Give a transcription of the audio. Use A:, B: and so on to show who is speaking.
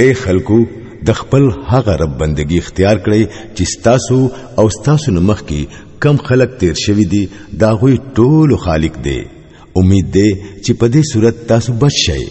A: اے خلکو د خپل هغه رب بندگی اختیار کړئ چې ستاسو او ستاسو نمخ کې کم خلک تیر شوی دي دا غوي ټول خالق دی امید دی چې په دې صورت تاسو بچ شئ